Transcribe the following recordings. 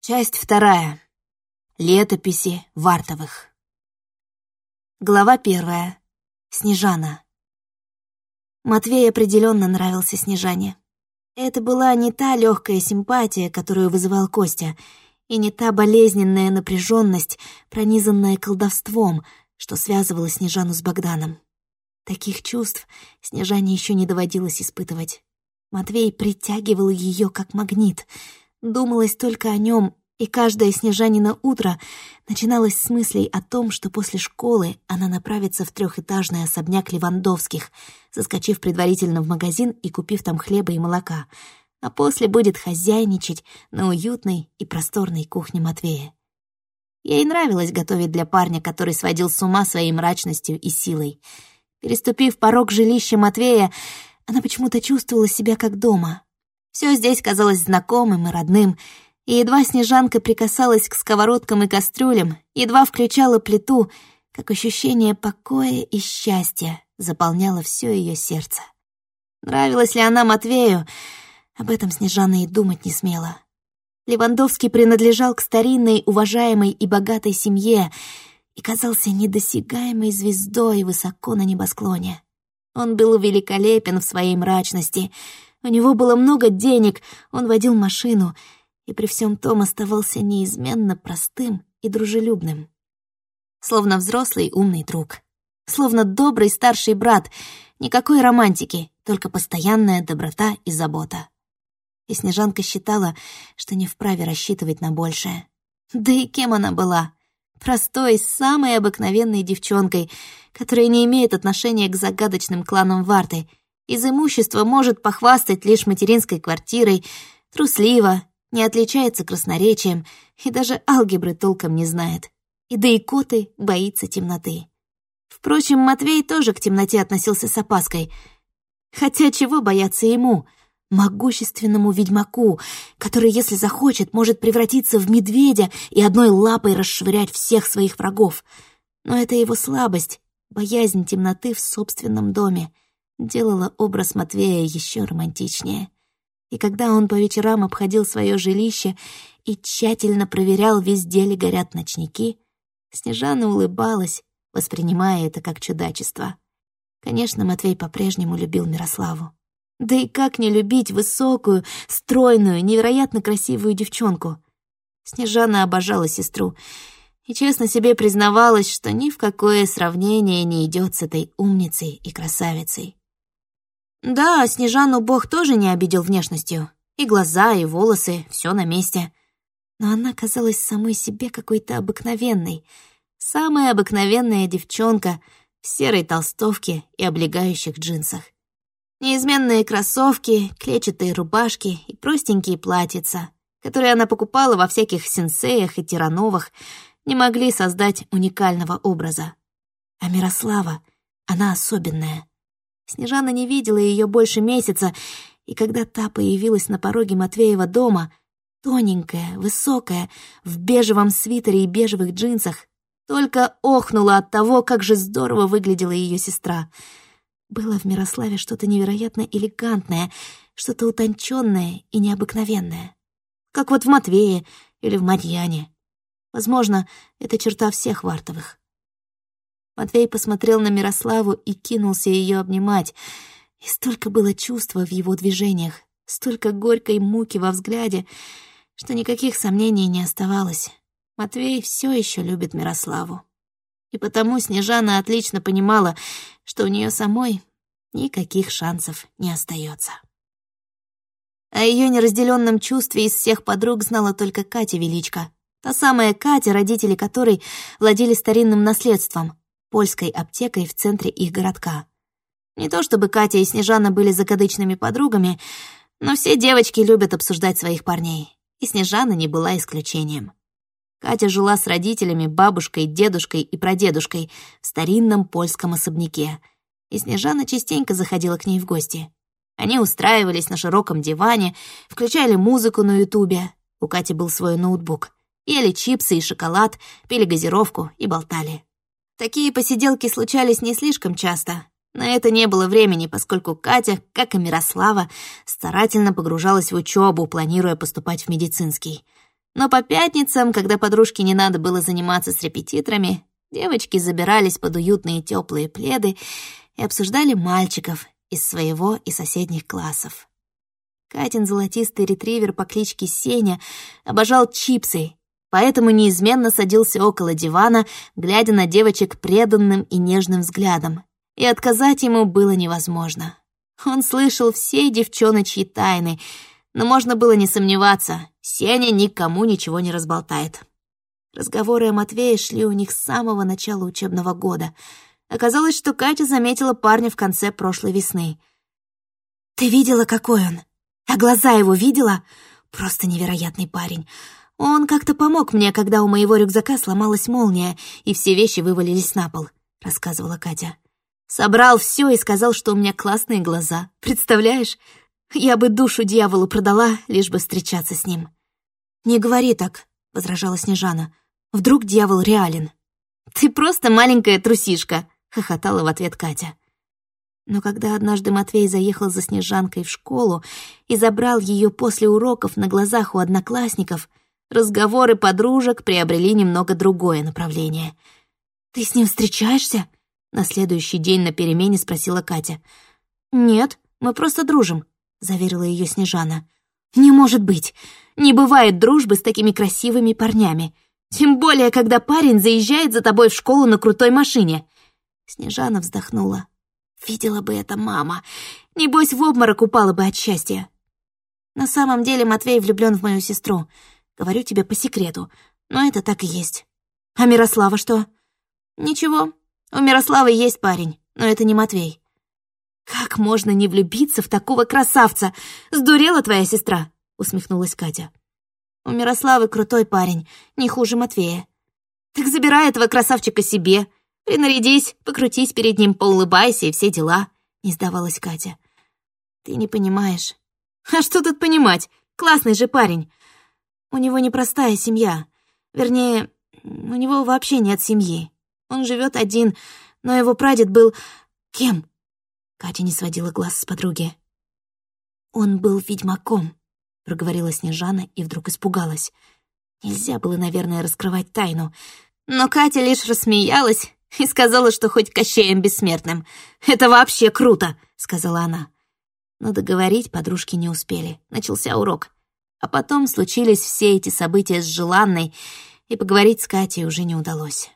Часть вторая. Летописи Вартовых. Глава первая. Снежана. Матвей определенно нравился Снежане. Это была не та легкая симпатия, которую вызывал Костя, и не та болезненная напряженность, пронизанная колдовством, что связывала Снежану с Богданом. Таких чувств Снежане еще не доводилось испытывать. Матвей притягивал ее как магнит. Думалось только о нем, и каждое Снежанина утро начиналось с мыслей о том, что после школы она направится в трехэтажный особняк Левандовских, заскочив предварительно в магазин и купив там хлеба и молока, а после будет хозяйничать на уютной и просторной кухне Матвея. Ей нравилось готовить для парня, который сводил с ума своей мрачностью и силой. Переступив порог жилища Матвея, она почему-то чувствовала себя как дома. Все здесь казалось знакомым и родным, и едва Снежанка прикасалась к сковородкам и кастрюлям, едва включала плиту, как ощущение покоя и счастья заполняло все ее сердце. Нравилась ли она Матвею, об этом Снежана и думать не смела. Левандовский принадлежал к старинной, уважаемой и богатой семье и казался недосягаемой звездой высоко на небосклоне. Он был великолепен в своей мрачности. У него было много денег, он водил машину и при всем том оставался неизменно простым и дружелюбным. Словно взрослый умный друг. Словно добрый старший брат. Никакой романтики, только постоянная доброта и забота. И Снежанка считала, что не вправе рассчитывать на большее. Да и кем она была? Простой, самой обыкновенной девчонкой, которая не имеет отношения к загадочным кланам Варты, из имущества может похвастать лишь материнской квартирой, труслива, не отличается красноречием и даже алгебры толком не знает. И да и коты боится темноты. Впрочем, Матвей тоже к темноте относился с опаской. Хотя чего бояться ему — могущественному ведьмаку, который, если захочет, может превратиться в медведя и одной лапой расшвырять всех своих врагов. Но это его слабость, боязнь темноты в собственном доме, делала образ Матвея еще романтичнее. И когда он по вечерам обходил свое жилище и тщательно проверял, везде ли горят ночники, Снежана улыбалась, воспринимая это как чудачество. Конечно, Матвей по-прежнему любил Мирославу. Да и как не любить высокую, стройную, невероятно красивую девчонку? Снежана обожала сестру и честно себе признавалась, что ни в какое сравнение не идет с этой умницей и красавицей. Да, Снежану Бог тоже не обидел внешностью. И глаза, и волосы, все на месте. Но она казалась самой себе какой-то обыкновенной. Самая обыкновенная девчонка в серой толстовке и облегающих джинсах. Неизменные кроссовки, клетчатые рубашки и простенькие платьица, которые она покупала во всяких сенсеях и тирановых, не могли создать уникального образа. А Мирослава, она особенная. Снежана не видела ее больше месяца, и когда та появилась на пороге Матвеева дома, тоненькая, высокая, в бежевом свитере и бежевых джинсах, только охнула от того, как же здорово выглядела ее сестра — было в Мирославе что-то невероятно элегантное, что-то утонченное и необыкновенное. Как вот в Матвее или в Марьяне. Возможно, это черта всех Вартовых. Матвей посмотрел на Мирославу и кинулся ее обнимать. И столько было чувства в его движениях, столько горькой муки во взгляде, что никаких сомнений не оставалось. Матвей все еще любит Мирославу. И потому Снежана отлично понимала, что у нее самой никаких шансов не остается. О ее неразделенном чувстве из всех подруг знала только Катя Величко. Та самая Катя, родители которой владели старинным наследством, польской аптекой в центре их городка. Не то чтобы Катя и Снежана были закадычными подругами, но все девочки любят обсуждать своих парней, и Снежана не была исключением. Катя жила с родителями, бабушкой, дедушкой и прадедушкой в старинном польском особняке, и Снежана частенько заходила к ней в гости. Они устраивались на широком диване, включали музыку на ютубе, у Кати был свой ноутбук, ели чипсы и шоколад, пили газировку и болтали. Такие посиделки случались не слишком часто. На это не было времени, поскольку Катя, как и Мирослава, старательно погружалась в учебу, планируя поступать в медицинский — Но по пятницам, когда подружке не надо было заниматься с репетиторами, девочки забирались под уютные теплые пледы и обсуждали мальчиков из своего и соседних классов. Катин золотистый ретривер по кличке Сеня обожал чипсы, поэтому неизменно садился около дивана, глядя на девочек преданным и нежным взглядом, и отказать ему было невозможно. Он слышал все девчоночьи тайны, но можно было не сомневаться, Сеня никому ничего не разболтает. Разговоры о Матвее шли у них с самого начала учебного года. Оказалось, что Катя заметила парня в конце прошлой весны. «Ты видела, какой он? А глаза его видела? Просто невероятный парень. Он как-то помог мне, когда у моего рюкзака сломалась молния, и все вещи вывалились на пол», — рассказывала Катя. Собрал все и сказал, что у меня классные глаза. Представляешь? Я бы душу дьяволу продала, лишь бы встречаться с ним. «Не говори так», — возражала Снежана. «Вдруг дьявол реален?» «Ты просто маленькая трусишка», — хохотала в ответ Катя. Но когда однажды Матвей заехал за Снежанкой в школу и забрал ее после уроков на глазах у одноклассников, разговоры подружек приобрели немного другое направление. «Ты с ним встречаешься?» На следующий день на перемене спросила Катя. «Нет, мы просто дружим», — заверила ее Снежана. «Не может быть! Не бывает дружбы с такими красивыми парнями. Тем более, когда парень заезжает за тобой в школу на крутой машине». Снежана вздохнула. «Видела бы это мама. Небось, в обморок упала бы от счастья». «На самом деле Матвей влюблен в мою сестру. Говорю тебе по секрету, но это так и есть». «А Мирослава что?» «Ничего, у Мирославы есть парень, но это не Матвей. Как можно не влюбиться в такого красавца? Сдурела твоя сестра? Усмехнулась Катя. У Мирославы крутой парень, не хуже Матвея. Так забирай этого красавчика себе. Принарядись, покрутись перед ним, поулыбайся и все дела. Не сдавалась Катя. Ты не понимаешь. А что тут понимать? Классный же парень. У него непростая семья. Вернее, у него вообще нет семьи. Он живет один, но его прадед был... Кем? Катя не сводила глаз с подруги. «Он был ведьмаком», — проговорила Снежана и вдруг испугалась. Нельзя было, наверное, раскрывать тайну. Но Катя лишь рассмеялась и сказала, что хоть Кощеем бессмертным. «Это вообще круто!» — сказала она. Но договорить подружки не успели. Начался урок. А потом случились все эти события с Желанной, и поговорить с Катей уже не удалось.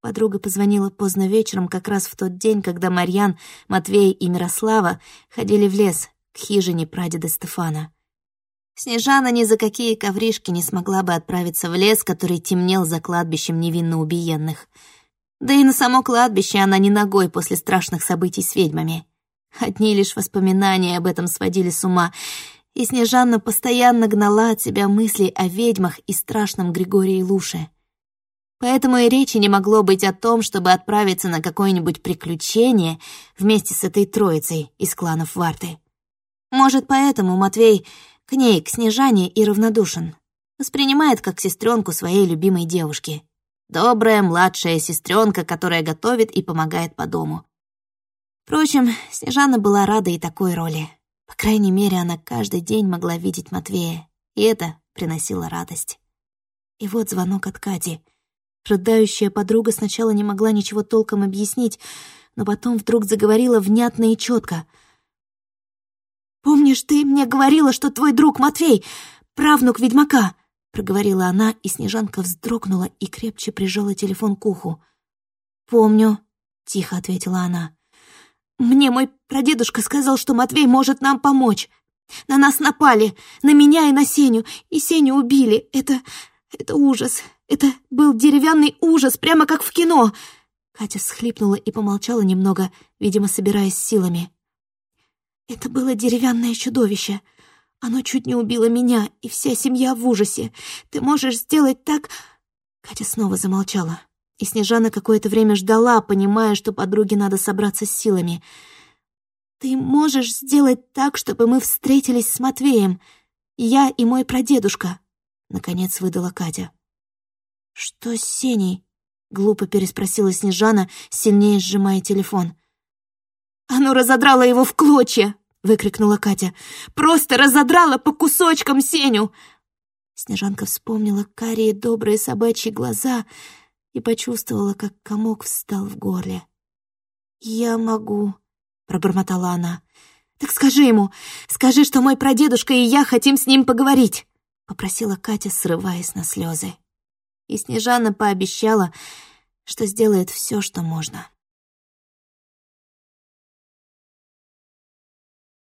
Подруга позвонила поздно вечером, как раз в тот день, когда Марьян, Матвей и Мирослава ходили в лес к хижине прадеда Стефана. Снежана ни за какие ковришки не смогла бы отправиться в лес, который темнел за кладбищем невинно убиенных. Да и на само кладбище она не ногой после страшных событий с ведьмами. Одни лишь воспоминания об этом сводили с ума, и Снежана постоянно гнала от себя мысли о ведьмах и страшном Григории Луше — Поэтому и речи не могло быть о том, чтобы отправиться на какое-нибудь приключение вместе с этой троицей из кланов Варты. Может, поэтому Матвей к ней, к Снежане, и равнодушен. Воспринимает как сестренку своей любимой девушки. Добрая младшая сестренка, которая готовит и помогает по дому. Впрочем, Снежана была рада и такой роли. По крайней мере, она каждый день могла видеть Матвея, и это приносило радость. И вот звонок от Кати — Рыдающая подруга сначала не могла ничего толком объяснить, но потом вдруг заговорила внятно и четко. «Помнишь, ты мне говорила, что твой друг Матвей — правнук ведьмака?» — проговорила она, и Снежанка вздрогнула и крепче прижала телефон к уху. «Помню», — тихо ответила она. «Мне мой прадедушка сказал, что Матвей может нам помочь. На нас напали, на меня и на Сеню, и Сеню убили. Это... это ужас. Это был деревянный ужас, прямо как в кино!» Катя схлипнула и помолчала немного, видимо, собираясь силами. «Это было деревянное чудовище. Оно чуть не убило меня, и вся семья в ужасе. Ты можешь сделать так...» Катя снова замолчала, и Снежана какое-то время ждала, понимая, что подруге надо собраться с силами. «Ты можешь сделать так, чтобы мы встретились с Матвеем, я и мой прадедушка», — наконец выдала Катя. «Что с Сеней?» — глупо переспросила Снежана, сильнее сжимая телефон. «Оно разодрало его в клочья!» — выкрикнула Катя. «Просто разодрало по кусочкам Сеню!» Снежанка вспомнила карие добрые собачьи глаза и почувствовала, как комок встал в горле. «Я могу», — пробормотала она. «Так скажи ему, скажи, что мой прадедушка и я хотим с ним поговорить», — попросила Катя, срываясь на слезы. И Снежана пообещала, что сделает все, что можно.